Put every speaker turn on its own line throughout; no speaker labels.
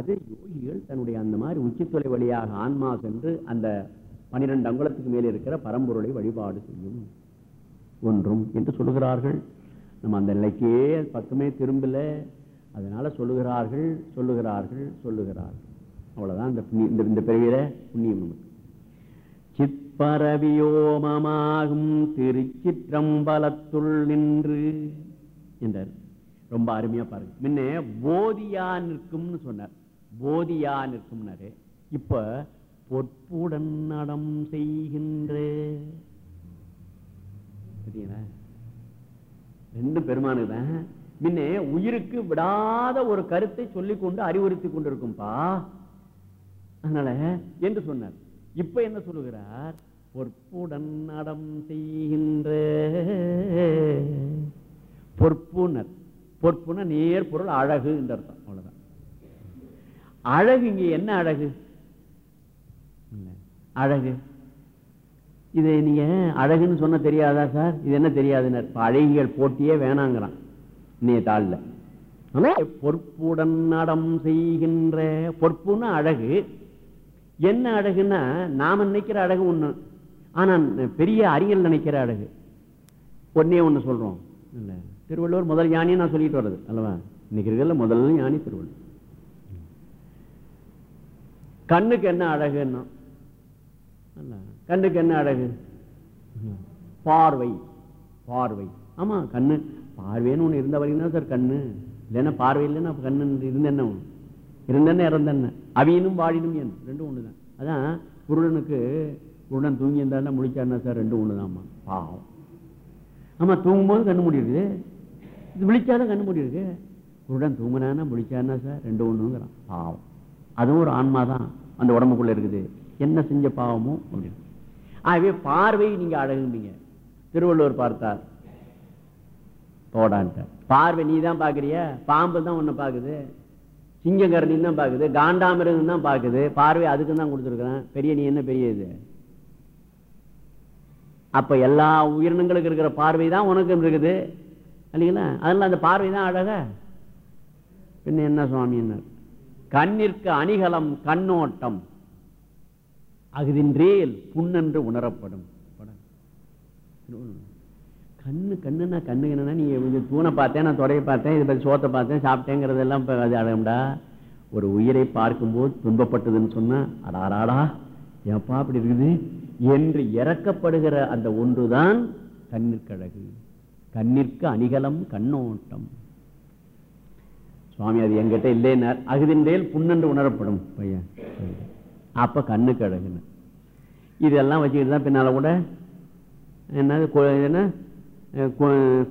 அது யோகிகள் தன்னுடைய அந்த மாதிரி உச்சித்தொலை வழியாக ஆன்மா சென்று அந்த பனிரெண்டு அங்குலத்துக்கு மேலே இருக்கிற பரம்பொருளை வழிபாடு செய்யும். ஒன்றும் என்று சொல்லுகிறார்கள். நம்ம அந்த நிலைக்கே பக்கமே திரும்பல. அதனால சொல்லுகிறார்கள் சொல்லுகிறார்கள் சொல்லுகிறார்கள். அவ்வளவுதான் இந்த புண்ணிய- இந்த இந்த பெரிய புண்ணியம் நமக்கு. சிற்பரவியோமமாகும் திருச்சிற்றம்பலத்துள் நின்று என்றார். ரொம்ப அருமையா பாருங்க. முன்னே போதியா நிற்கும்னு சொன்னார். போதியா நிற்கும்னாரு. இப்ப பொற்புடன் நடம் செய்கின்ற ரெண்டு பெருமானுக்கு தான் உயிருக்கு விடாத ஒரு கருத்தை சொல்லிக் கொண்டு அறிவுறுத்தி கொண்டிருக்கும்பா. அதனால என்று சொன்னார். இப்ப என்ன சொல்லுகிறார்? பொற்புடன் நடம் செய்கின்ற பொற்புனர். பொற்புன நேர் பொருள் அழகு என்று அர்த்தம். அவ்வளவுதான். அழகு இங்க என்ன அழகு? அழகு. இது நீங்க அழகுன்னு சொன்ன தெரியாதா சார்? இது என்ன தெரியாதுன்னு இப்ப அழகிகள் போட்டியே வேணாங்கிறான். இன்னைய தாள்ல. பொற்புடன் நடம் செய்கின்ற பொற்புன்னு அழகு. என்ன அழகுன்னா நாம நினைக்கிற அழகு ஒண்ணு. ஆனா பெரிய அறிஞர் நினைக்கிற அழகு. ஒன்னே ஒண்ணு சொல்றோம். இல்ல. திருவள்ளுவர் முதல் ஞானியை நான் சொல்லிட்டு வர்றது. அல்லவா? இன்னைக்கு இருக்கிறதுல முதல் ஞானி திருவள்ளுவர். கண்ணுக்கு என்ன அழகுன்னா? கண்ணுக்கு என்ன அழகு? பார்வை. பார்வை. ஆமா கண்ணு. பார்வைன்னு ஒண்ணு இருந்த வரைக்கும் தான் சார் கண்ணு. இல்லைன்னா பார்வை இல்லைன்னா கண்ணு இருந்த என்ன ஒண்ணு? இருந்தென்ன இறந்தென்ன அவியனும் வாழினும் என் ரெண்டும் ஒண்ணுதான். அதான் குருடனுக்கு குருடன் தூங்கி இருந்தாருன்னா முழிச்சாருன்னா சார் ரெண்டும் ஒண்ணுதாம்மா. பாவம். ஆமா தூங்கும்போது கண்ணு மூடி இருக்குது. இது விழிச்சாதான் கண்ணு மூடி இருக்கு குருடன் தூங்கினான்னா முழிச்சாருன்னா சார் ரெண்டு ஒண்ணுங்கிறான். பாவம். அதுவும் ஒரு ஆன்மா தான் அந்த உடம்புக்குள்ள இருக்குது. என்ன செஞ்ச பாவமோ அப்படின்னு. ஆகவே பார்வை நீங்க அழகும்பீங்க. திருவள்ளுவர் பார்த்தார். போடான்ட்டார் பார்வை நீ தான் பாக்குறிய பாம்பு தான் உன்னை பாக்குது சிங்கங்கரணி தான் பாக்குது காண்டாமிருகம் தான் பாக்குது பார்வை அதுக்கு தான் கொடுத்துருக்கிறேன். பெரிய நீ என்ன பெரிய இது? அப்ப எல்லா உயிரினங்களுக்கு இருக்கிற பார்வை தான் உனக்கு இருக்குது. இல்லைங்களா? அதனால அந்த பார்வை தான் அழக. பின்ன என்ன சுவாமின்னார்? கண்ணிற்கு அணிகலம் கண்ணோட்டம். அகுதின்றேல் புண்ணென்று உணரப்படும். கண்ணு கண்ணுன்னா கண்ணு என்னன்னா நீங்க தூணை பார்த்தேன் நான் தொடையை பார்த்தேன் இதை பற்றி சோத்தை பார்த்தேன் சாப்பிட்டேங்கிறதெல்லாம் இப்போ அது அழகும்டா ஒரு உயிரை பார்க்கும்போது துன்பப்பட்டதுன்னு சொன்னால் அடாராடா ஏப்பா அப்படி இருக்குது? என்று இறக்கப்படுகிற அந்த ஒன்றுதான் கண்ணிற்கழகு. கண்ணிற்கு அணிகலம் கண்ணோட்டம். சுவாமி அது என்கிட்ட இல்லைன்னார். அகுதின்றேல் புண்ணென்று உணரப்படும் பையன். அப்ப கண்ணுக்கு அழகுன்னு இதெல்லாம் வச்சுக்கிட்டு தான் பின்னால கூட என்னது என்ன?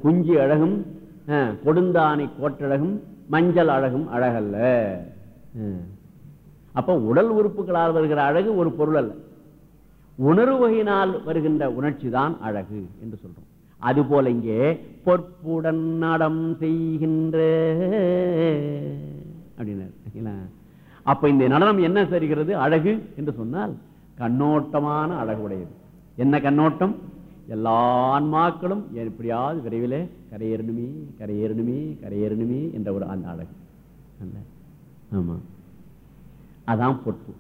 குஞ்சி அழகும் கொடுந்தானை கோட்டழகும் மஞ்சள் அழகும் அழகல்ல. அப்போ அப்ப உடல் உறுப்புகளால் வருகிற அழகு ஒரு பொருள் அல்ல. உணர்வு வகையினால் வருகின்ற உணர்ச்சி தான் அழகு என்று சொல்றோம். அதுபோல இங்கே பொற்புடன் நடம் செய்கின்ற அப்படின்னாரு. அப்ப இந்த நடனம் என்ன சரிகிறது அழகு என்று சொன்னால் கண்ணோட்டமான அழகு உடையது என்ன கண்ணோட்டம்? எல்லா ஆன்மாக்களும் எப்படியாவது விரைவிலே கரையேறணுமே கரையேறணுமே கரையேறணுமே என்ற ஒரு அந்த அழகு. அந்த ஆமா. அதான் பொற்பு.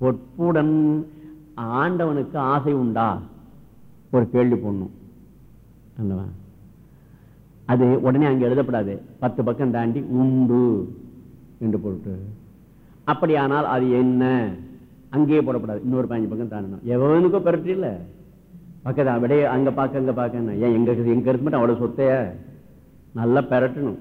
பொற்புடன் ஆண்டவனுக்கு ஆசை உண்டா? ஒரு கேள்வி பொண்ணும் அல்லவா அது உடனே அங்கே எழுதப்படாது. பத்து பக்கம் தாண்டி உண்டு என்று போட்டு. அப்படியானால் அது என்ன? அங்கேயே போடப்படாது. இன்னொரு பதினஞ்சு பக்கம் தாண்டணும் எவனுக்கோ பெருட்டு இல்லை. பக்கத்து அப்படியே அங்கே பார்க்க அங்கே பார்க்க ஏன் எங்க எங்க இருக்கு மட்டும் அவ்வளோ சொத்தைய? நல்லா பெரட்டணும்.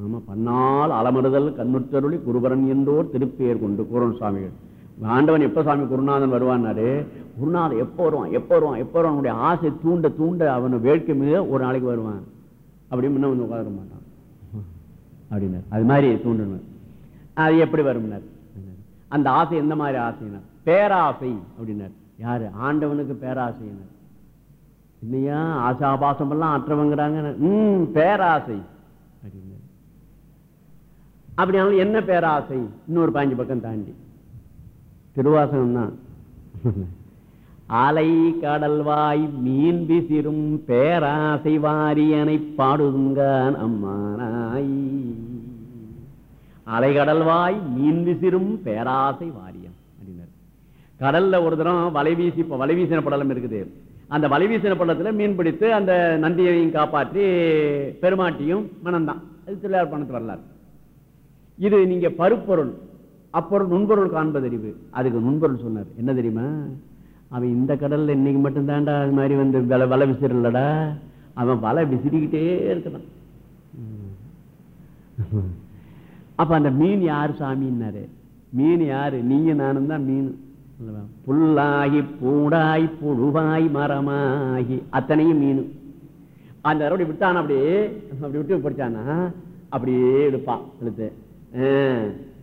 ஆமாம் பன்னால் அலமறுதல் கண்ணுற்றருளி குருபரன் என்றோர் திருப்பெயர் கொண்டு கூறன் சுவாமிகள். ஆண்டவன் எப்ப சாமி குருநாதன் வருவான்னாரு? குருநாதன் எப்போ வருவான்? எப்போ வருவான்? எப்போ வருவான்? அவனுடைய ஆசை தூண்ட தூண்ட அவனை வேட்கை மிக ஒரு நாளைக்கு வருவான். அப்படி முன்ன வந்து உட்கார மாட்டான். அப்படின்னார். அது மாதிரி தூண்டணும் அது எப்படி வரும்னார்? அந்த ஆசை எந்த மாதிரி ஆசைனார் பேராசை அப்படின்னார். யாரு? ஆண்டவனுக்கு பேராசைனார் இல்லையா ஆசாபாசம் எல்லாம் அற்றவங்கிறாங்க ம் பேராசை. அப்படின்னார். அப்படியானாலும் என்ன பேராசை? இன்னொரு பாஞ்சு பக்கம் தாண்டி. திருவாசகம் தான் அலை கடல்வாய் மீன் விசிறும் பேராசை வாரியனை பாடுங்கான் அம்மானாய். அலைகடல்வாய் மீன் விசிறும் பேராசை வாரியம் அப்படின்னாரு. கடல்ல ஒரு தரம் வலை வீசி வலை வீசின படலம் இருக்குது. அந்த வலை வீசின படலத்துல மீன் பிடித்து அந்த நந்தியையும் காப்பாற்றி பெருமாட்டியும் மனம்தான் அது திருவிழா பணத்து வரலாறு. இது நீங்க பருப்பொருள். அப்பொருள் நுண்பொருள் காண்பதறிவு அதுக்கு நுண்பொருள் சொன்னார். என்ன தெரியுமா? அவன் இந்த கடல்ல இன்னைக்கு மட்டும் தான்டா அது மாதிரி வந்து வலை வலை விசிறலடா. அவன் வலை விசிறிக்கிட்டே இருக்கிறான். அப்ப அந்த மீன் யார் சாமின்னாரு? மீன் யாரு? நீங்க நானும் தான் மீன். அல்லவா? புல்லாகி பூடாய் புழுவாய் மரமாகி அத்தனையும் மீன். அந்த அப்படி விட்டான் அப்படியே. அப்படி விட்டு படிச்சானா அப்படியே எடுப்பான் எடுத்து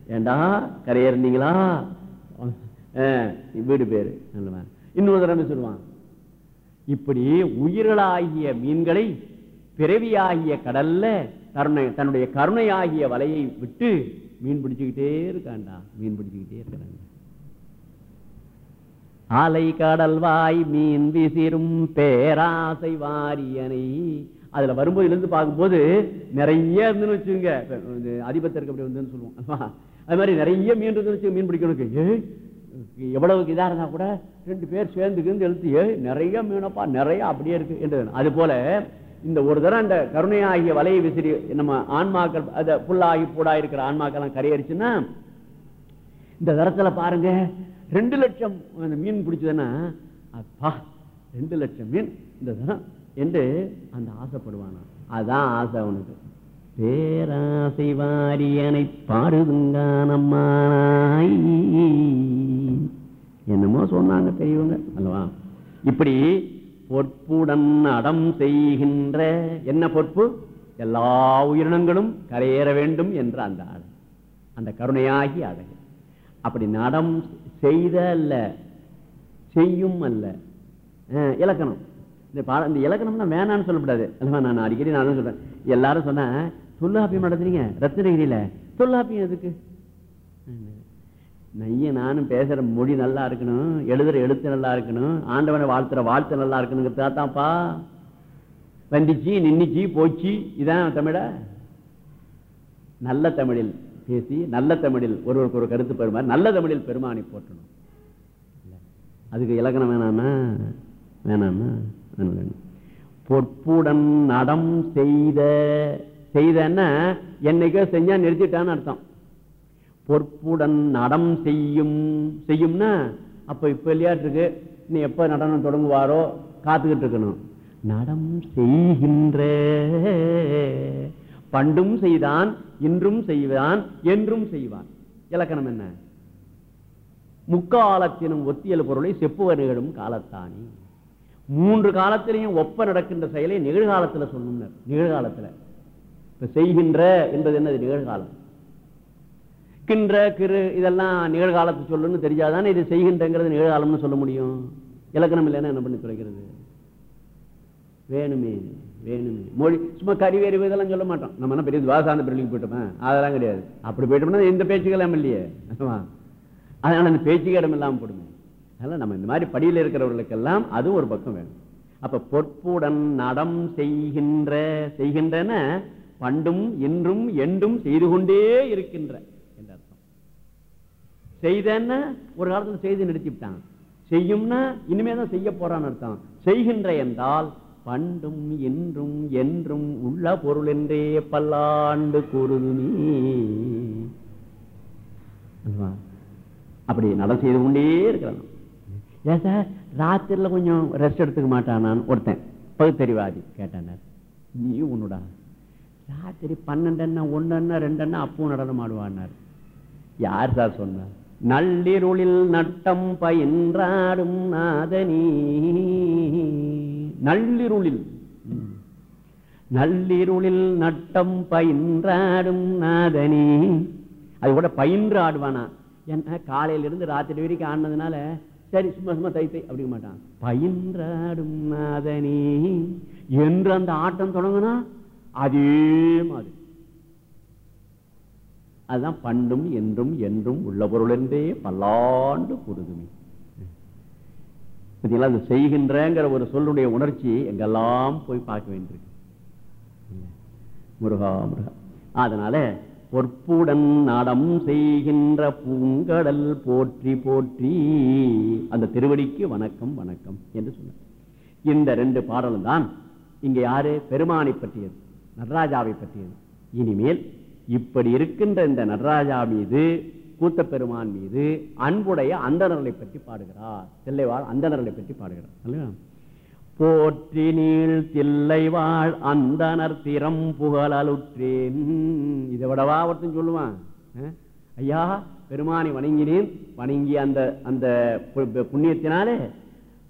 ஏண்டா கரையேறினீங்களா ஆ, வீடு பேரு அல்லவா? இன்னொரு தடவை சொல்லுவான்? இப்படி உயிர்களாகிய மீன்களை பிறவியாகிய கடல்ல கருணை தன்னுடைய கருணையாகிய வலையை விட்டு மீன் பிடிச்சுக்கிட்டே இருக்காண்டா மீன் பிடிச்சுக்கிட்டே இருக்கிறாங்க ஆலை கடல்வாய் மீன் விசிறும் பேராசை வாரியனை அதுல வரும்போது இருந்து பார்க்கும்போது நிறைய இருந்துன்னு வச்சுங்க இது அப்படி வந்து சொல்லுவோம். அல்லவா? அது மாதிரி நிறைய மீன் இருந்துச்சு மீன் பிடிக்கணும் ஏய் எவ்வளவு இதா இருந்தா கூட ரெண்டு பேர் சேர்ந்துக்கிருந்து எழுத்து நிறைய மீனப்பா நிறைய அப்படியே இருக்கு என்று. அது போல இந்த ஒரு தடவை அந்த கருணையாகிய வலையை விசிறி நம்ம ஆன்மாக்கள் அதை புல்லாகி பூடாக இருக்கிற ஆன்மாக்கெல்லாம் கரையறிச்சுன்னா இந்த தரத்துல பாருங்க ரெண்டு லட்சம் அந்த மீன் பிடிச்சதுன்னா அப்பா ரெண்டு லட்சம் மீன் இந்த தரம் என்று அந்த ஆசைப்படுவானா அதுதான் ஆசை அவனுக்கு. பேராசை வாரியனை பாடுதுங்கானம்மாய் என்னமோ சொன்னாங்க பெரியவங்க அல்லவா? இப்படி பொற்புடன் அடம் செய்கின்ற என்ன பொற்பு? எல்லா உயிரினங்களும் கரையேற வேண்டும் என்ற அந்த அழகு அந்த கருணையாகி அழகு. அப்படி நடம் செய்த அல்ல செய்யும் அல்ல. இலக்கணம். இந்த பாட இந்த இலக்கணம்னா வேணான்னு சொல்லக்கூடாது அல்லவா நான் அடிக்கடி நான் சொல்றேன். எல்லாரும் சொன்னேன் தொல்லாப்பியம் நடத்துறீங்க? ரத்னகிரியில. தொல்லாப்பியம் எதுக்கு? நைய நானும் பேசுற மொழி நல்லா இருக்கணும். எழுதுற எழுத்து நல்லா இருக்கணும். ஆண்டவனை வாழ்த்துற வாழ்த்து நல்லா இருக்கணுங்கிறதா தான்ப்பா. வந்துச்சு நின்றுச்சு போச்சு. இதான் தமிழ. நல்ல தமிழில் பேசி நல்ல தமிழில் ஒருவருக்கு ஒரு கருத்து பெறுமாறு நல்ல தமிழில் பெருமானை போற்றணும். அதுக்கு இலக்கணம் வேணாமா? வேணாமா? வேணாம், பொற்புடன் நடம் செய்த செய்தன்னா என்னைக்கோ செஞ்சா நிறுத்திட்டான்னு அர்த்தம். பொற்புடன் நடம் செய்யும். செய்யும்னா அப்ப இப்ப விளையாட்டுருக்கு நீ எப்ப நடனம் தொடங்குவாரோ காத்துக்கிட்டு இருக்கணும். நடம் செய்கின்ற பண்டும் செய்தான் இன்றும் செய்வான் என்றும் செய்வான். இலக்கணம் என்ன? முக்காலத்தினும் ஒத்தியல் பொருளை செப்புவர் நிகழும் காலத்தானி. மூன்று காலத்திலையும் ஒப்ப நடக்கின்ற செயலை நிகழ்காலத்தில் சொல்லணும் நிகழ்காலத்தில். இப்ப செய்கின்ற என்பது என்னது நிகழ்காலம்? கின்ற கிரு இதெல்லாம் நிகழ்காலத்து சொல்லுன்னு தெரிஞ்சாதானே இது செய்கின்றங்கிறது நிகழ்காலம்னு சொல்ல முடியும். இலக்கணம் இல்லைன்னா என்ன பண்ணி துறைக்கிறது? வேணுமே வேணுமே. மொழி சும்மா கறிவேறு இதெல்லாம் சொல்ல மாட்டோம். நம்ம என்ன பெரிய துவாசாந்த பிள்ளைக்கு போயிட்டோமா? அதெல்லாம் கிடையாது. அப்படி போயிட்டோம்னா எந்த பேச்சுக்கெல்லாம் இல்லையே? ஆமா. அதனால அந்த பேச்சுக்கு இடம் இல்லாமல் போடுமே. அதனால நம்ம இந்த மாதிரி படியில் இருக்கிறவர்களுக்கெல்லாம் அதுவும் ஒரு பக்கம் வேணும். அப்ப பொற்புடன் நடம் செய்கின்ற செய்கின்றன பண்டும் இன்றும் என்றும் செய்து கொண்டே இருக்கின்ற என்ற அர்த்தம். செய்தன்னா ஒரு காலத்துல செய்து நிறுத்திவிட்டான் செய்யும்னா இனிமே தான் செய்ய போறான்னு அர்த்தம். செய்கின்ற என்றால் பண்டும் என்றும் என்றும் உள்ள பொருள் என்றே பல்லாண்டு கூறுதுமே அப்படி நடம் செய்து கொண்டே இருக்கிறான். ஏன் சார்? ராத்திரில கொஞ்சம் ரெஸ்ட் எடுத்துக்க மாட்டானான்னு ஒருத்தன். பகுத்தறிவாதி கேட்டான நீ உன்னுடா? ராத்திரி பன்னெண்டெண்ணா ஒன்னெண்ணா ரெண்டெண்ணா அப்பவும் நடனம் ஆடுவான்னார். யார் சார் சொன்னார் நள்ளிருளில் நட்டம் பயின்றாடும் நாதனி. நள்ளிருளில். நள்ளிருளில் நட்டம் பயின்றாடும் நாதனி. அது கூட பயின்று ஆடுவானா? என்ன காலையில இருந்து ராத்திரி வரைக்கும் ஆடினதுனால சரி சும்மா சும்மா தை தை அப்படிங்க மாட்டான். பயின்றாடும் நாதனி. என்று அந்த ஆட்டம் தொடங்குனா அதே மாதிரி. அதுதான் பண்டும் என்றும் என்றும் உள்ள பொருள் என்றே பல்லாண்டு கூறுதுமே பார்த்தீங்களா அது செய்கின்றங்கிற ஒரு சொல்லுடைய உணர்ச்சி எங்கெல்லாம் போய் பார்க்க வேண்டியிருக்கு. முருகா முருகா. அதனால பொற்புடன் நடம் செய்கின்ற பூங்கடல் போற்றி போற்றி அந்த திருவடிக்கு வணக்கம் வணக்கம் என்று சொன்னார். இந்த ரெண்டு பாடலும் தான் இங்க யாரு? பெருமானை பற்றியது. நடராஜாவை பற்றியது. இனிமேல் இப்படி இருக்கின்ற இந்த நடராஜா மீது கூத்த பெருமான் மீது அன்புடைய அந்தணர்களை பற்றி பாடுகிறார். தில்லைவாழ் அந்தணர்களை பற்றி பாடுகிறார். அல்லவா? போற்றி நீள் தில்லைவாழ் அந்தனர் திறம் புகழலுற்றேன். இதை விடவா ஒருத்தன் சொல்லுவான். ஐயா பெருமானை வணங்கினேன். வணங்கி அந்த அந்த புண்ணியத்தினாலே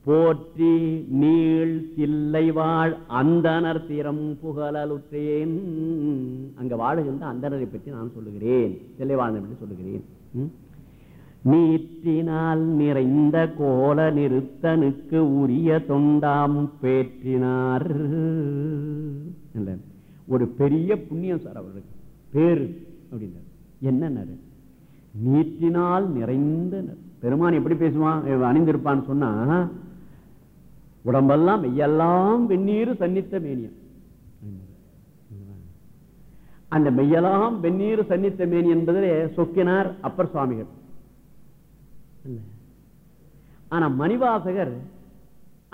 போற்றி நீள் தில்லைவாழ் அந்தனர் திறம் புகழலுற்றேன். அங்க வாழுகின்ற அந்தனரை பற்றி நான் சொல்லுகிறேன். தில்லைவாழனை பற்றி சொல்லுகிறேன். நீற்றினால் நிறைந்த கோல நிறுத்தனுக்கு உரிய தொண்டாம் பேற்றினார். ஒரு பெரிய புண்ணியம் சார் அவருக்கு. பேரு அப்படின்னார். என்னன்னாரு? நீற்றினால் நிறைந்த ந- பெருமான் எப்படி பேசுவான்? அணிந்திருப்பான்னு சொன்னா உடம்பெல்லாம் மெய்யெல்லாம் வெந்நீர் சன்னித்த மேனியம். அந்த மெய்யெல்லாம் வெந்நீர் சன்னித்த மேனி என்பதிலே சொக்கினார் அப்பர் சுவாமிகள். ஆனா மணிவாசகர்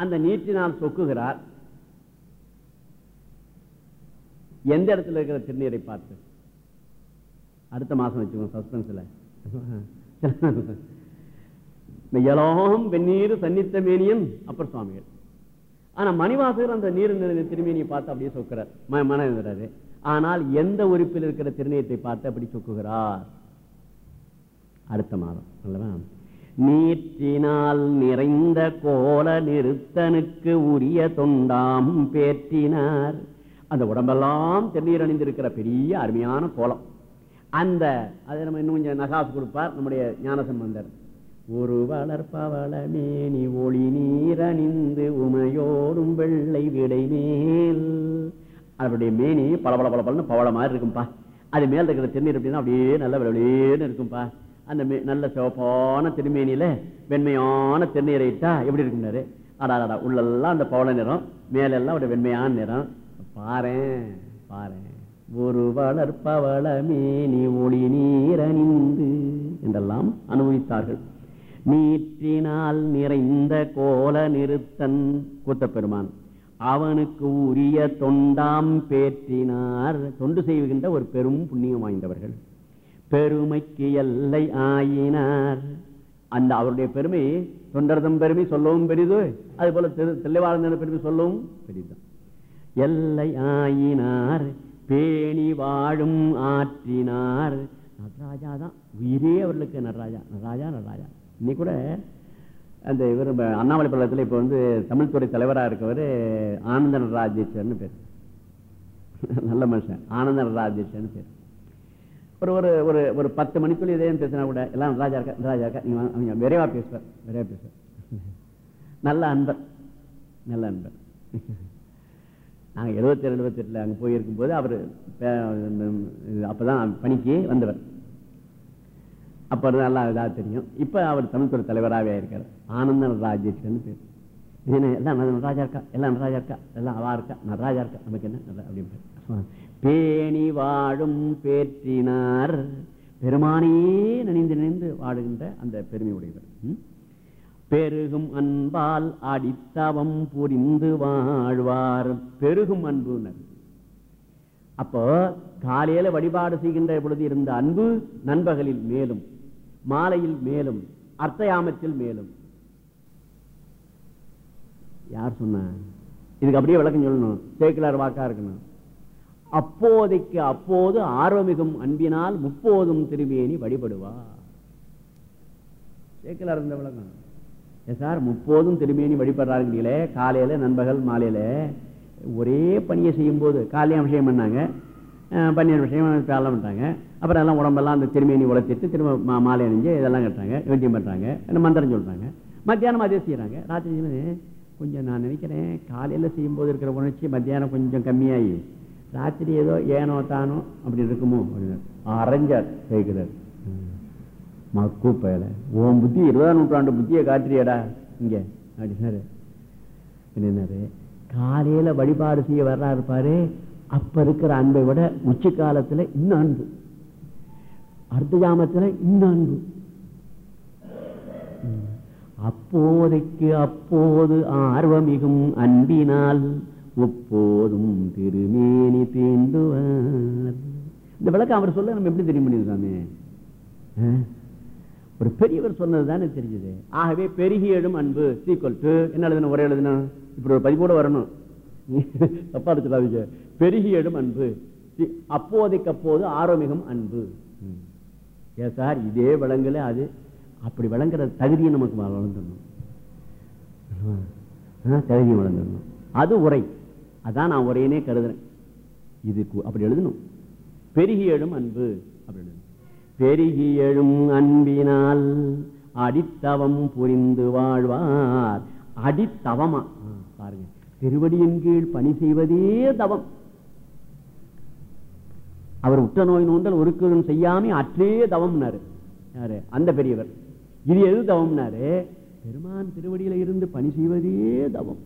அந்த நீற்றினால் சொக்குகிறார். எந்த இடத்துல இருக்கிற திருநீரை பார்த்து? அடுத்த மாசம் வச்சுக்கோங்க சஸ்பென்ஸ்ல. மெய்யலாம் வெந்நீர் சன்னித்த மேனியன் அப்பர் சுவாமிகள். ஆனா மணிவாசகர் அந்த நீர் நிறைந்த திருமேனியை பார்த்து அப்படியே சொக்கிறார். ம- ஆனால் எந்த உறுப்பில் இருக்கிற திருநீயத்தை பார்த்து அப்படி சொக்குகிறார்? அடுத்த மாதம் அல்லவா? நீற்றினால் நிறைந்த கோல நிறுத்தனுக்கு உரிய தொண்டாம் பேற்றினார். அந்த உடம்பெல்லாம் திருநீர் அணிந்திருக்கிற பெரிய அருமையான கோலம். அந்த அதை நம்ம இன்னும் கொஞ்சம் நகாசு கொடுப்பார் நம்முடைய ஞானசம்பந்தர். ஒரு வளர்ப்பவள மேனி ஒளி நீரணிந்து உமையோடும் வெள்ளை விடை மேல். அவருடைய மேனி பல பல பல பலன்னு பவள மாதிரி இருக்கும்பா. அது மேல இருக்கிற திருநீர் அப்படின்னா அப்படியே நல்ல வெளியேன்னு இருக்கும்பா. அந்த மே- நல்ல சிவப்பான திருமேனியில வெண்மையான திருநீரை இட்டா எப்படி இருக்கும்னாரு? அடாடா உள்ளெல்லாம் அந்த பவள நிறம் மேலெல்லாம் ஒரு வெண்மையான நிறம். பாரேன் பாரேன். ஒரு வளர்ப்பவள மேனி ஒளி நீரணிந்து என்றெல்லாம் அனுபவித்தார்கள். நீற்றினால் நிறைந்த கோல நிறுத்தன். கூத்தப்பெருமான் அவனுக்கு உரிய தொண்டாம் பேற்றினார். தொண்டு செய்கின்ற ஒரு பெரும் புண்ணியம் வாய்ந்தவர்கள். பெருமைக்கு எல்லை ஆயினார். அந்த அவருடைய பெருமை தொண்டர்தம் பெருமை சொல்லவும் பெரிது அது போல தெளிவாளர் பெருமை சொல்லவும் பெரிதுதான் எல்லை ஆயினார் பேணி வாழும் ஆற்றினார். நடராஜா தான் உயிரே அவர்களுக்கு நடராஜா நடராஜா நடராஜா. இன்னைக்கு கூட அந்த இவர் அண்ணாமலை பள்ளத்தில் இப்போ வந்து தமிழ்துறை தலைவராக இருக்கவர் ஆனந்தன் நடராஜேஸ்வரன் பேர். நல்ல மனுஷன் ஆனந்தன் நடராஜேஸ்வரன் பேர். ஒரு ஒரு ஒரு ஒரு பத்து மணிக்குள்ளே இதே பேசினா கூட எல்லாம் ராஜா இருக்கா ராஜா இருக்கா? நீங்கள் அவங்க விரைவாக பேசுவார் விரைவாக பேசுவார். நல்ல அன்பர் நல்ல அன்பர். நாங்கள் எழுபத்தி ஏழு எழுபத்தெட்டில் அங்கே போயிருக்கும்போது அவர் அப்பதான் பணிக்கு வந்தவர். அப்போ நல்லா இதாக தெரியும். இப்போ அவர் தமிழ்துறை தலைவராகவே இருக்கார். ஆனந்த நடராஜேஸ்வரன் பேர். என்ன எல்லாம் நடராஜா இருக்கா? எல்லாம் நடராஜா இருக்கா? எல்லாம் அவா இருக்கா? நடராஜா இருக்கா? நமக்கு என்ன? அப்படின்னு பேணி வாழும் பேற்றினார். பெருமானையே நினைந்து நினைந்து வாடுகின்ற அந்த பெருமை உடையவர் பெருகும் அன்பால் அடித்தவம் புரிந்து வாழ்வார். பெருகும் அன்புனர். அப்போ காலையில வழிபாடு செய்கின்ற பொழுது இருந்த அன்பு நண்பகலில் மேலும் மாலையில் மேலும் அர்த்தயாமத்தில் மேலும். யார் சொன்ன? இதுக்கு அப்படியே விளக்கம் சொல்லணும். சேக்கிலார் வாக்கா இருக்கணும். அப்போதைக்கு அப்போது ஆர்வமிகும் அன்பினால் முப்போதும் திருமேனி வழிபடுவா. சேக்கிலார் இருந்த விளக்கம். சார் முப்போதும் திருமேனி வழிபடுறாருங்களே காலையில நண்பகல் மாலையில ஒரே பணியை செய்யும்போது காலையும் விஷயம் பண்ணாங்க. அஹ் பன்னீர் விஷயம் காலம் அப்புறம் எல்லாம் உடம்பெல்லாம் அந்த திருமேனி உழைச்சிட்டு திரும்ப மா மாலை அணிஞ்சு இதெல்லாம் கட்டுறாங்க வேண்டியம் பண்ணுறாங்க என்ன மந்திரம் சொல்றாங்க. மத்தியானம் அதே செய்கிறாங்க ராத்திரி கொஞ்சம் நான் நினைக்கிறேன் காலையில் செய்யும்போது இருக்கிற உணர்ச்சி மத்தியானம் கொஞ்சம் கம்மியாகி ராத்திரி ஏதோ ஏனோ தானோ அப்படி இருக்குமோ அப்படின்னு அரைஞ்சார் கேட்குறார். மக்கு பயல உன் புத்தி இருபதாம் நூற்றாண்டு புத்தியை காட்டுறியடா இங்கே அப்படின்னாரு என்னன்னாரு காலையில வழிபாடு செய்ய வர்றாரு பாரு அப்ப இருக்கிற அன்பை விட உச்சி இன்னும் அன்பு. அடுத்த ஜாமத்துல இன்னும் அப்போதைக்கு அப்போது ஆர்வமிகும் அன்பினால் ஒப்போதும் திருமேனி தீண்டுவார் இந்த விளக்கம் அவர் சொல்ல நம்ம எப்படி தெரியும் பண்ணியிருக்காமே? ஒரு பெரியவர் சொன்னது தானே தெரிஞ்சது. ஆகவே பெருகி எழும் அன்பு சீக்வல் டு என்ன எழுதணும் ஒரே எழுதணும்? இப்படி ஒரு பதிவோட வரணும். தப்பா எடுத்துடாதீங்க பெருகி எழும் அன்பு அப்போதைக்கு அப்போது ஆரோமிகம் அன்பு. ஏன் சார் இதே விளங்கலை அது. அப்படி விளங்குற தகுதியை நமக்கு வளர்ந்துடணும். தகுதியை வளர்ந்துடணும். அது உரை. அதான் நான் உரையினே கருதுறேன். இதுக்கு அப்படி எழுதணும். பெருகி எழும் அன்பு. அப்படி எழுதணும். பெருகி எழும் அன்பினால் அடித்தவம் புரிந்து வாழ்வார். அடித்தவமா? பாருங்க. திருவடியின் கீழ் பணி செய்வதே தவம். அவர் உற்ற நோய் நோந்தல் ஒருக்கரும் செய்யாமே அற்றே தவம்னாரு. யாரு? அந்த பெரியவர். இது எது தவம்னாரு? பெருமான் திருவடியில இருந்து பணி செய்வதே தவம்.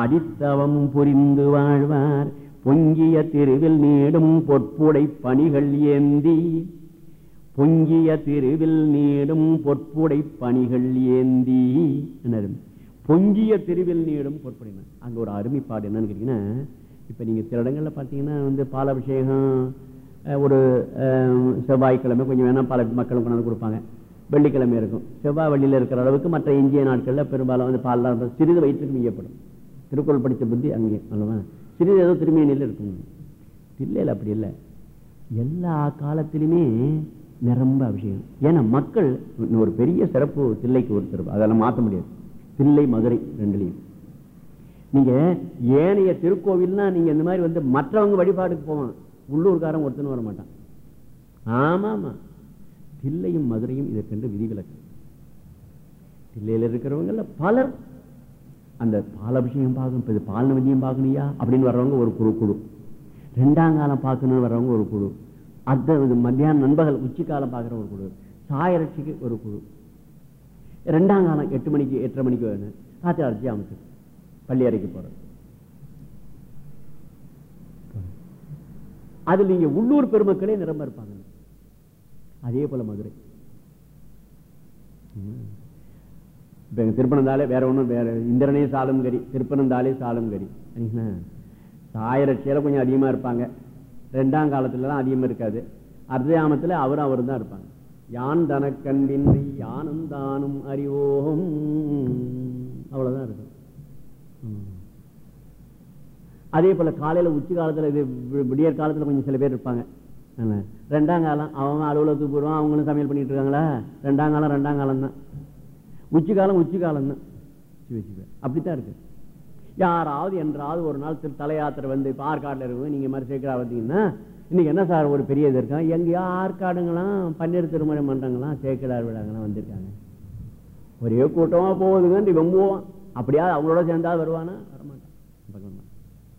அடித்தவம் புரிந்து வாழ்வார். பொங்கிய திருவில் நீடும் பொற்புடை பணிகள் ஏந்தி. பொங்கிய திருவில் நீடும் பொற்புடை பணிகள் ஏந்தி. பொங்கிய திருவில் நீடும் பொற்புடை அங்க ஒரு அருமைப்பாடு என்னன்னு கேட்டீங்கன்னா இப்ப நீங்க சில இடங்களில் பார்த்தீங்கன்னா வந்து பாலாபிஷேகம் அஹ், ஒரு அஹ், செவ்வாய்க்கிழமை கொஞ்சம் வேணா பல மக்களும் கொண்டாந்து கொடுப்பாங்க. வெள்ளிக்கிழமை இருக்கும். செவ்வாய் வெள்ளியில் இருக்கிற அளவுக்கு மற்ற இந்திய நாட்கள்ல பெரும்பாலும் வந்து பால்லாம் சிறிது வயிற்றுக்கு மீயப்படும் திருக்குறள் படித்த புத்தி அங்கே அல்லவா சிறிது ஏதோ திருமேனியில் இருக்கும். இல்லை அப்படி இல்லை. எல்லா காலத்திலுமே நிரம்ப அபிஷேகம். ஏன்னா மக்கள் ஒரு பெரிய சிறப்பு தில்லைக்கு ஒருத்தர் அதெல்லாம் மாற்ற முடியாது. தில்லை மதுரை ரெண்டுலையும். நீங்க ஏனைய திருக்கோவில்னா நீங்க இந்த மாதிரி வந்து மற்றவங்க வழிபாடுக்கு போவான் உள்ளூர்காரன் ஒருத்தனும் வர மாட்டான். ஆமா ஆமா. தில்லையும் மதுரையும் இதற்கென்று விதிவிலக்கு தில்லையில இருக்கிறவங்கள பலர். அந்த பாலபிஷேகம் பார்க்கணும் இது பால் நவதியம் பார்க்கணுயா அப்படின்னு வர்றவங்க ஒரு குழு குழு. ரெண்டாம் காலம் பார்க்கணும்னு வர்றவங்க ஒரு குழு. அர்த்த இது மத்தியானம் நண்பகல் உச்சி காலம் பார்க்குற ஒரு குழு. சாயரட்சிக்கு ஒரு குழு. ரெண்டாம் காலம் எட்டு மணிக்கு எட்டரை மணிக்கு வேணும் ராத்திரி அரைச்சி அமைச்சு பள்ளி அறைக்கு போறது. அதில் நீங்க உள்ளூர் பெருமக்களே நிரம்ப இருப்பாங்க. அதே போல மதுரை. ம். திருப்பனந்தாலே வேற ஒண்ணும் வேற இந்திரனே சாலும் கரி திருப்பனந்தாலே சாலும் கரி சரிங்களா கொஞ்சம் அதிகமா இருப்பாங்க. ரெண்டாம் காலத்துல அதிகமாக அதிகமா இருக்காது. அர்த்தயாமத்தில் அவரும் அவரும் தான் இருப்பாங்க. யான் தனக்கன்றின்றி யானும் தானும் அறிவோம். அவ்வளவுதான் இருக்கும். அதே போல காலையில உச்சி காலத்துல இது விடியற் காலத்தில் கொஞ்சம் சில பேர் இருப்பாங்க. ரெண்டாம் காலம் அவங்க அலுவலகத்துக்கு போடுவான் அவங்களும் சமையல் பண்ணிட்டு இருக்காங்களா? ரெண்டாம் காலம் ரெண்டாம் காலம் தான். உச்சி காலம் உச்சி காலம் தான். அப்படித்தான் இருக்கு. யாராவது என்றாவது ஒரு நாள் திரு தலையாத்திரை வந்து இப்போ ஆற்காட்டில் இருக்கும் நீங்க மாதிரி சேர்க்கிறா வந்தீங்கன்னா இன்னைக்கு என்ன சார் ஒரு பெரிய இது இருக்கான் எங்கேயோ ஆற்காடுங்களாம் பன்னீர் திருமணம் பண்ணுறாங்களாம் சேக்கிடார் விழாங்களாம் வந்திருக்காங்க. ஒரே கூட்டமா போகுதுங்க இவன் போவான். அப்படியா? அவங்களோட சேர்ந்தா வருவானா? வரமாட்டான்.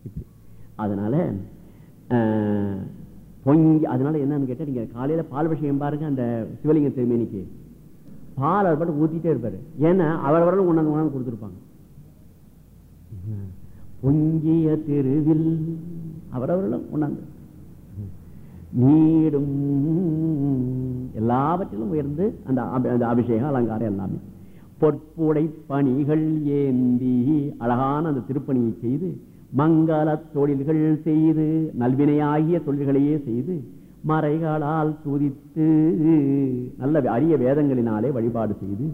இப்படி. அதனால பொங்கி அதனால என்னன்னு கேட்டா நீங்க காலையில பால் விஷயம் பாருங்க அந்த சிவலிங்க திருமேனிக்கு பால் அவர் பாட்டு ஊத்திட்டே இருப்பாரு. ஏன்னா அவர் வரலும் கொண்டாந்து கொண்டாந்து கொடுத்துருப்பாங்க. பொங்கிய தெருவில் அவரவர்களும் உணர்ந்து நீடும் எல்லாவற்றிலும் உயர்ந்து அந்த அபி- அந்த அபிஷேகம் அலங்காரம் எல்லாமே. பொற்புடை பணிகள் ஏந்தி அழகான அந்த திருப்பணியை செய்து மங்கள தொழில்கள் செய்து நல்வினையாகிய தொழில்களையே செய்து மறைகளால் துதித்து நல்ல அரிய வேதங்களினாலே வழிபாடு செய்து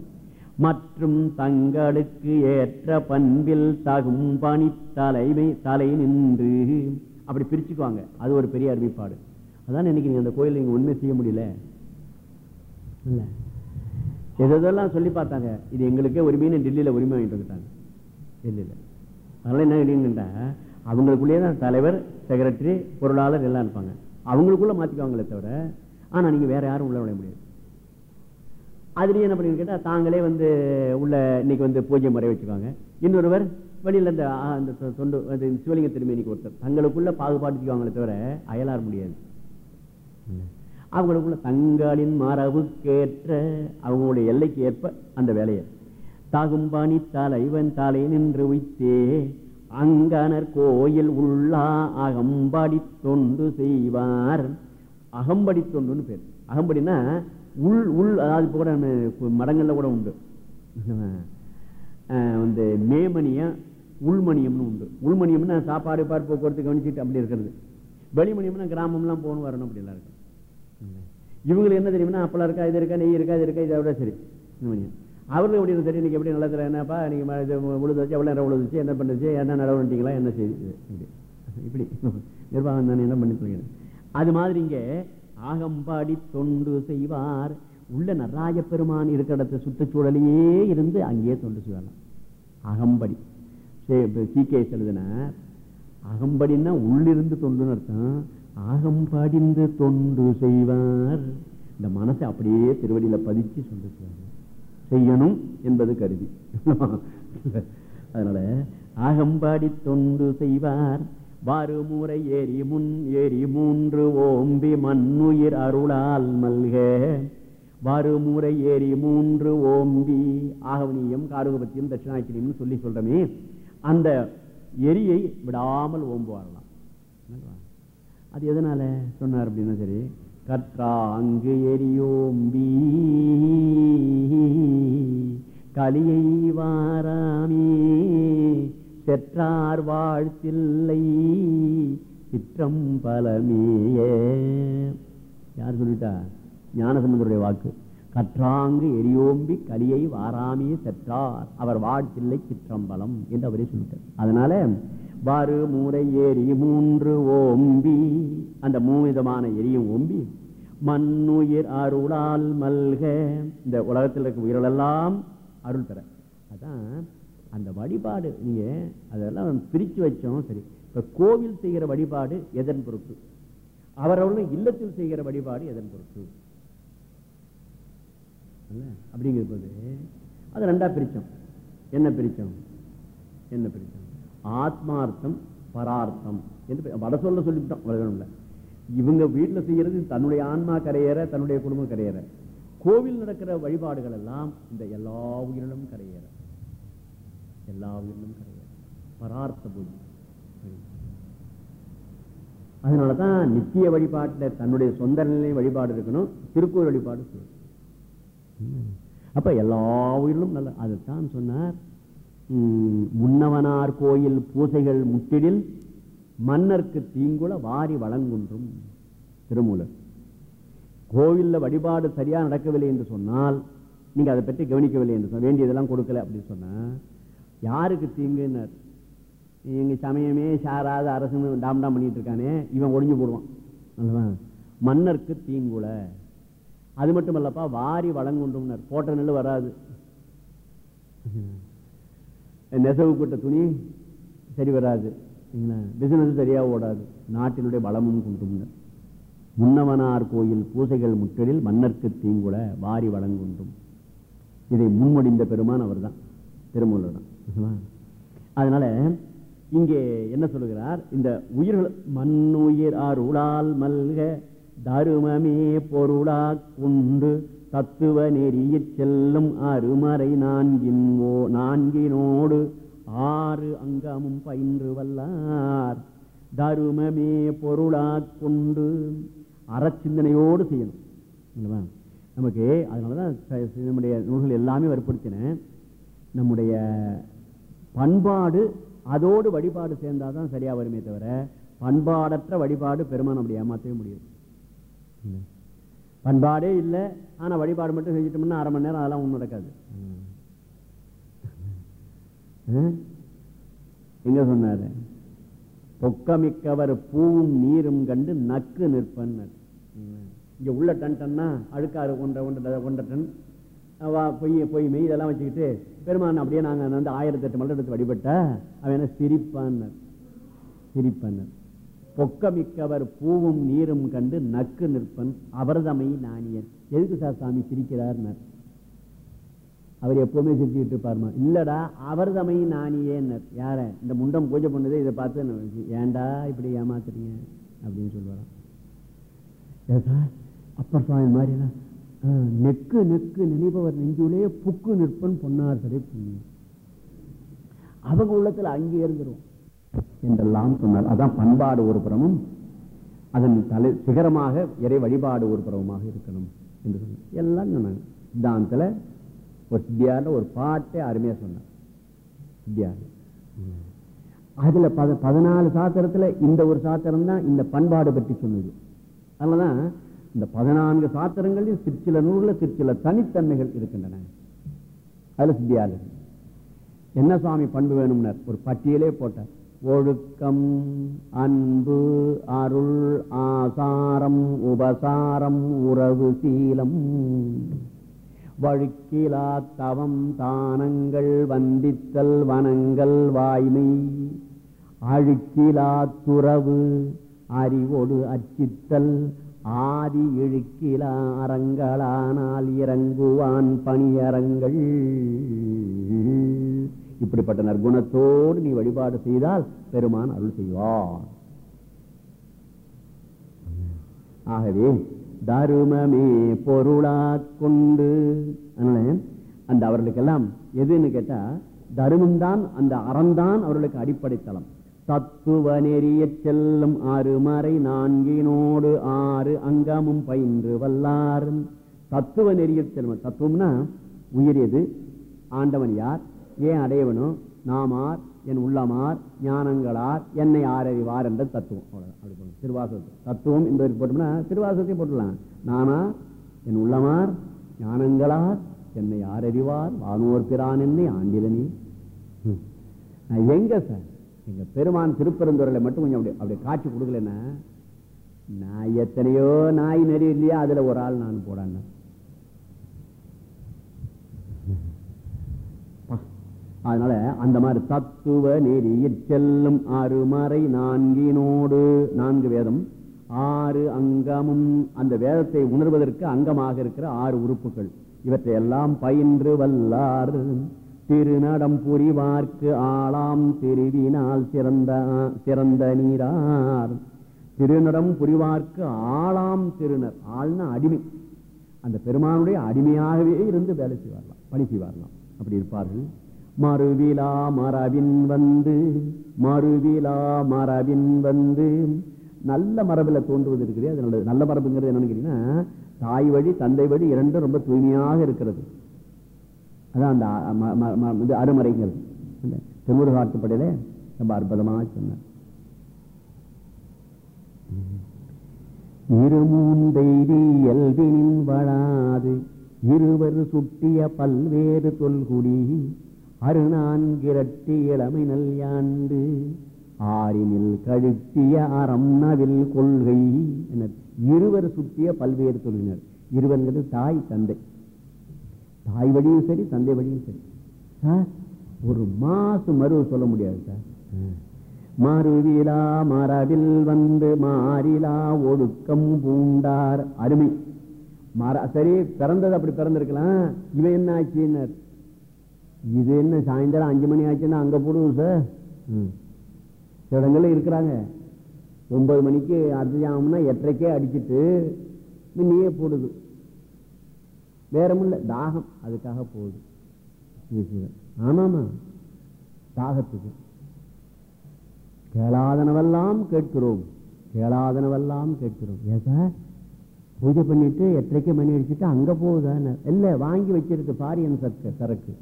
மற்றும் தங்களுக்கு ஏற்ற பண்பில் தகும் பணி தலைமை தலை நின்று அப்படி பிரிச்சுக்குவாங்க. அது ஒரு பெரிய அறிவிப்பாடு. அதான் இன்னைக்கு நீங்கள் அந்த கோயில் நீங்கள் உண்மை செய்ய முடியல. இல்லை. எதெல்லாம் சொல்லி பார்த்தாங்க? இது எங்களுக்கே உரிமைன்னு டெல்லியில் உரிமை வாங்கிட்டு வந்துட்டாங்க. டெல்லியில். அதெல்லாம் என்ன கேட்டீங்கன்னா அவங்களுக்குள்ளேயே தான் தலைவர் செக்ரட்டரி பொருளாளர் எல்லாம் இருப்பாங்க. அவங்களுக்குள்ள மாத்திக்குவாங்களே தவிர ஆனா நீங்க வேற யாரும் உள்ள விட முடியாது. அதுலயும் என்ன பண்ணி கேட்டா தாங்களே வந்து உள்ள இன்னைக்கு வந்து பூஜை முறை வச்சுக்குவாங்க இன்னொருவர் வெளியில் அந்த அந்த தொண்டு அது சிவலிங்க திருமணிக்கு ஒருத்தர். தங்களுக்குள்ள பாகுபாடுக்குவாங்களே தவிர அயலார் முடியாது. அவங்களுக்குள்ள தங்களின் மரபுக்கேற்ற அவங்களுடைய எல்லைக்கு ஏற்ப அந்த வேலையை. தகும்பணி தலைவன் தலை நின்று வைத்தே அங்கனர் கோயில் உள்ளா அகம்படி தொண்டு செய்வார். அகம்படி தொண்டுன்னு பேர். அகம்படினா உள் உள் அதாவது இப்போ கூட மடங்களில் கூட உண்டு. வந்து மேமணியம் உள்மணியம்னு உண்டு. உள்மணியம்னா சாப்பாடு பாடு போக்குவரத்து கவனிச்சுட்டு அப்படி இருக்கிறது. வெளிமணியம்னா கிராமம்லாம் போகணும் வரணும் அப்படிலாம் இருக்கும் இவங்களுக்கு என்ன தெரியும்னா அப்பெல்லாம் இருக்கா இது இருக்கா நெய் இருக்கா இது இருக்கா இதை விட சரி. இந்த எப்படி இருக்கு, சரி இன்னைக்கு எப்படி நல்லா என்னப்பா நீங்க இது உழுது வச்சு எவ்வளோ நேரம் உழுதுச்சு என்ன பண்ணுச்சு என்ன நடவடிக்கைங்களா என்ன செய்யுது இப்படி இப்படி. நிர்வாகம் தானே என்ன பண்ணி சொல்லுங்க அது மாதிரி இங்கே ஆகம்பாடி தொண்டு செய்வார். உள்ள நடராஜ பெருமான் இருக்கிற இடத்த சுற்றுச்சூழலையே இருந்து அங்கேயே தொண்டு செய்வாராம். அகம்படி சீகேஸ் எழுதினார் அகம்படின்னா உள்ளிருந்து தொண்டுன்னு அர்த்தம் ஆகம்படிந்து தொண்டு செய்வார். இந்த மனசை அப்படியே திருவடியில பதிச்சு தொண்டு செய்யணும் என்பது கருதி. அதனால ஆகம்பாடி தொண்டு செய்வார். வாறுமுறை ஏறி முன் ஏறி மூன்று ஓம்பி மண்ணுயிர் அருளால் மல்க. வாறுமுறை ஏறி மூன்று ஓம்பி ஆகவனியம் காரகபத்தியம் தட்சிணாக்கிரியம் சொல்லி சொல்றமே. அந்த எரியை விடாமல் ஓம்புவாரலாம் அது எதனால சொன்னார் அப்படின்னா சரி கற்றா அங்கு எரியோம்பி கலியை வாராமே செற்றார் வாழ்த்தில்லை சிற்றம் பலமேயே. யார் சொல்லிட்டா? ஞானசம்பந்தருடைய வாக்கு. கற்றாங்கு எரியோம்பி கலியை வாராமே செற்றார் அவர் வாழ்த்தில்லை சிற்றம்பலம் என்று அவரே சொல்லிட்டார். அதனால வறு மூரை ஏரி மூன்று ஓம்பி. அந்த மூவிதமான எரியும் ஓம்பி. மண்ணுயிர் அருளால் மல்க. இந்த உலகத்தில் இருக்க உயிரெல்லாம் அருள் தர அதான் அந்த வழிபாடு. நீங்க அதெல்லாம் பிரிச்சு வச்சோம் சரி. இப்ப கோவில் செய்கிற வழிபாடு எதன் பொறுப்பு அவரவர்களும் இல்லத்தில் செய்கிற வழிபாடு எதன் பொறுப்பு அப்படிங்கிற போது அது ரெண்டா பிரிச்சோம். என்ன பிரிச்சோம்? என்ன பிரிச்சோம்? ஆத்மார்த்தம் பரார்த்தம் என்று வட சொல்ல சொல்லிவிட்டோம் இவங்க வீட்டுல செய்யறது தன்னுடைய ஆன்மா கரையற தன்னுடைய குடும்பம் கரையற. கோவில் நடக்கிற வழிபாடுகள் எல்லாம் இந்த எல்லா உயிரினும் கரையேற. எல்லா உயிரினும் கரையேற. பரார்த்த பூஜை. அதனாலதான் நித்திய வழிபாட்டுல தன்னுடைய சொந்த நிலை வழிபாடு இருக்கணும் திருக்கோயில் வழிபாடு அப்ப எல்லா உயிரிலும் நல்ல அதைத்தான் சொன்னார். முன்னவனார் கோயில் பூசைகள் முட்டிடில் மன்னர்க்கு தீங்குல வாரி வழங்குன்றும் திருமூலர். கோவில்ல வழிபாடு சரியா நடக்கவில்லை என்று சொன்னால் நீங்க அதை பற்றி கவனிக்கவில்லை என்று சொன்ன வேண்டியதெல்லாம் கொடுக்கல அப்படின்னு சொன்னா யாருக்கு தீங்குன்னார்? எங்க சமயமே சாராத அரசுன்னு டாம் டாம் பண்ணிட்டு இருக்கானே இவன் ஒழிஞ்சு போடுவான். அல்லவா மன்னர்க்கு தீங்குல அது மட்டும் இல்லப்பா வாரி வழங்குன்றோம்னார். போட்ட நெல் வராது. நெசவு போட்ட துணி சரி வராது. பிசினஸ் சரியா ஓடாது. நாட்டினுடைய வளமும் குன்றும்னர் முன்னவனார் கோயில் பூசைகள் முற்றலில் மன்னர்க்கு தீங்குல வாரி வழங்குண்டும் இதை முன்மொழிந்த பெருமான் அவர்தான். திருமூலர் தான். அதனால இங்கே என்ன சொல்லுகிறார்? இந்த உயிர்கள் மண்ணுயிர் அருளால் மல்க தருமமே பொருளா கொண்டு தத்துவ நெறியிற் செல்லும் அருமறை நான்கின் ஓ நான்கினோடு ஆறு அங்கமும் பயின்று வல்லார். தருமமே பொருளாக கொண்டு அறச்சிந்தனையோடு செய்யணும். இல்லைவா நமக்கு அதனாலதான் நம்முடைய நூல்கள் எல்லாமே வற்புறுத்தின. நம்முடைய பண்பாடு அதோடு வழிபாடு சேர்ந்தாதான் சரியாக வருமே தவிர பண்பாடற்ற வழிபாடு பெருமான் அப்படி ஏமாற்றவே முடியாது. பண்பாடே இல்லை ஆனால் வழிபாடு மட்டும் செஞ்சுட்டோம்னா அரை மணி நேரம் அதெல்லாம் ஒன்றும் நடக்காது. ம். எங்க சொன்னாரு? பொக்கமிக்கவர் பூவும் நீரும் கண்டு நக்கு நிற்பன் இங்கே உள்ள டன் டன்னா அழுக்காறு ஒன்றரை ஒன்றரை ஒன்றரை டன். வா பொய் பொய் மெய் இதெல்லாம் வச்சுக்கிட்டு பெருமான் அப்படியே நாங்கள் வந்து ஆயிரத்தி எட்டு மலர் எடுத்து வழிபட்டா அவன் என்ன சிரிப்பான்னர். சிரிப்பன்னர். பொக்கமிக்கவர் பூவும் நீரும் கண்டு நக்கு நிற்பன் அவர்தமை நாணியன் எதுக்கு சார் சாமி சிரிக்கிறார் அவர் எப்பவுமே சிரிச்சுக்கிட்டு இருப்பாருமா? இல்லடா அவர்தமை நாணியேன்னர். யார? இந்த முண்டம் பூஜை பண்ணதே இதை பார்த்து ஏண்டா ஏன்டா இப்படி ஏமாத்துறீங்க? அப்படின்னு சொல்லுவாராம். ஏதா அப்பர் சுவாமி மாதிரிலாம் நெக்கு நெக்கு நினைப்பவர் நெஞ்சுள்ளே புக்கு நிற்பன் பொன்னார் சரி. புண்ணியம் அவங்க உள்ளத்துல அங்கே இருந்துரும். என்றெல்லாம் சொன்னார். அதான் பண்பாடு ஒரு புறமும் அதன் தலை சிகரமாக இறை வழிபாடு ஒரு புறமாக இருக்கணும் என்று சொன்னார். எல்லாம் சொன்னாங்க. சித்தாந்தத்தில் ஒரு சித்தியாரில் ஒரு பாட்டை அருமையா சொன்னார். சித்தியார். அதுல பத பதினாலு சாத்திரத்துல இந்த ஒரு சாத்திரம் தான் இந்த பண்பாடு பற்றி சொன்னது. அதனாலதான் இந்த பதினான்கு சாத்திரங்களில் சிற்சில நூலில் சிற்சில தனித்தன்மைகள் இருக்கின்றன. அதுல சித்தியார். என்ன சுவாமி பண்பு வேணும்னார்? ஒரு பட்டியலே போட்டார். ஒழுக்கம் அன்பு அருள் ஆசாரம் உபசாரம் உறவு சீலம். வழுக்கிலா தவம் தானங்கள் வந்தித்தல் வனங்கள் வாய்மை. அழுக்கிலா துறவு அறிவோடு அச்சித்தல். ஆதி இழுக்கிலா அறங்களானால் இறங்குவான் பணியரங்கள். இப்படிப்பட்ட நற்குணத்தோடு நீ வழிபாடு செய்தால் பெருமான் அருள் செய்வார். ஆகவே தருமமே பொருளாக் கொண்டு அதனால அந்த அவர்களுக்கெல்லாம் எதுன்னு கேட்டா தருமம் தான் அந்த அறம்தான் அவர்களுக்கு அடிப்படைத்தளம் தத்துவ நெறிய செல்லும் ஆறு மறை நான்கினோடு ஆறு அங்கமும் பயின்று வல்லார் தத்துவ நெறிய செல்லும் தத்துவம்னா உயரியது. ஆண்டவன் யார்? ஏன் அடையவனும் நாமார் என் உள்ளமார் ஞானங்களார் என்னை ஆரறிவார் என்ற தத்துவம். அப்படி போடணும். தத்துவம் என்பதற்கு போட்டோம்னா திருவாசகத்தையும் போட்டுடலாம். நானா என் உள்ளமார் ஞானங்களார் என்னை ஆரறிவார். வானோர் பிரான் என்னை ஆண்டிலனே. நான் எங்க சார்? எங்க பெருமான் திருப்பெருந்துறையில மட்டும் கொஞ்சம் அப்படி அப்படி காட்சி கொடுக்கலன்னா நான் எத்தனையோ நாய் நெறி இல்லையா அதுல ஒரு ஆள் நான் போடான்னு. அதனால அந்த மாதிரி தத்துவ நெறியில் செல்லும் அருமறை நான்கினோடு நான்கு வேதம் ஆறு அங்கமும் அந்த வேதத்தை உணர்வதற்கு அங்கமாக இருக்கிற ஆறு உறுப்புகள். இவற்றை எல்லாம் பயின்று வல்லார். திருநடம் புரிவார்க்கு ஆளாம் திருவினால் சிறந்த சிறந்த நீரார். திருநடம் புரிவார்க்கு ஆளாம் திருநர். ஆள்னா அடிமை. அந்த பெருமானுடைய அடிமையாகவே இருந்து வேலை செய்வார்களாம் பணி செய்வார்களாம். அப்படி இருப்பார்கள். மறுவிலா மரபின் வந்து மறுவிலா மரபின் வந்து. நல்ல மரபில் தோன்றுவது இருக்குது. அது நல்லது. நல்ல மரபுங்கிறது என்னன்னு கேட்டீங்கன்னா தாய் வழி தந்தை வழி இரண்டும் ரொம்ப தூய்மையாக இருக்கிறது. அதான் அந்த இது அருமறைங்கிறது. இந்த திருமுருகாட்டுப்படையில ரொம்ப அற்புதமாக சொன்னார். இருமூந்தைதி வளாது இருவர் சுட்டிய பல்வேறு தொல்குடி அருநான்கிரட்டி இளமை நல்யாண்டு ஆறினில் கழுத்திய அறம் நவில் கொள்கை என இருவர் சுற்றிய பல்வேறு தொழிலினர் இருவருங்கிறது தாய் தந்தை. தாய் வழியும் சரி தந்தை வழியும் சரி. சார் ஒரு மாசு மருவு சொல்ல முடியாது சார். மறுவிலா மரபில் வந்து மாறிலா ஒடுக்கம் பூண்டார். அருமை. மர சரி பிறந்தது அப்படி பிறந்திருக்கலாம். இவன் என்ன ஆச்சுன்னார் இது என்ன சாயந்தரம் அஞ்சு மணி ஆச்சுன்னா அங்க போடுவோம் சார். இடங்கள்ல இருக்கிறாங்க. ஒன்பது மணிக்கு அர்த்தஜாமம்னா எட்டரைக்கே அடிச்சிட்டு நீயே போடுது. வேறமில்ல தாகம் அதுக்காக போகுது. ஆமாமா. தாகத்துக்கு. கேளாதனவெல்லாம் கேட்கிறோம். கேளாதனவெல்லாம் கேட்கிறோம். ஏன் சார்? பூஜை பண்ணிட்டு எட்டரைக்கு மணி அடிச்சுட்டு அங்க போகுதான்னு. இல்ல வாங்கி வச்சிருக்கு பாரியன் சரக்கு சரக்கு.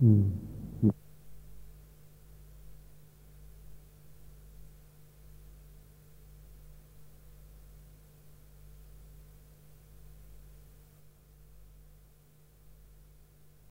ம்.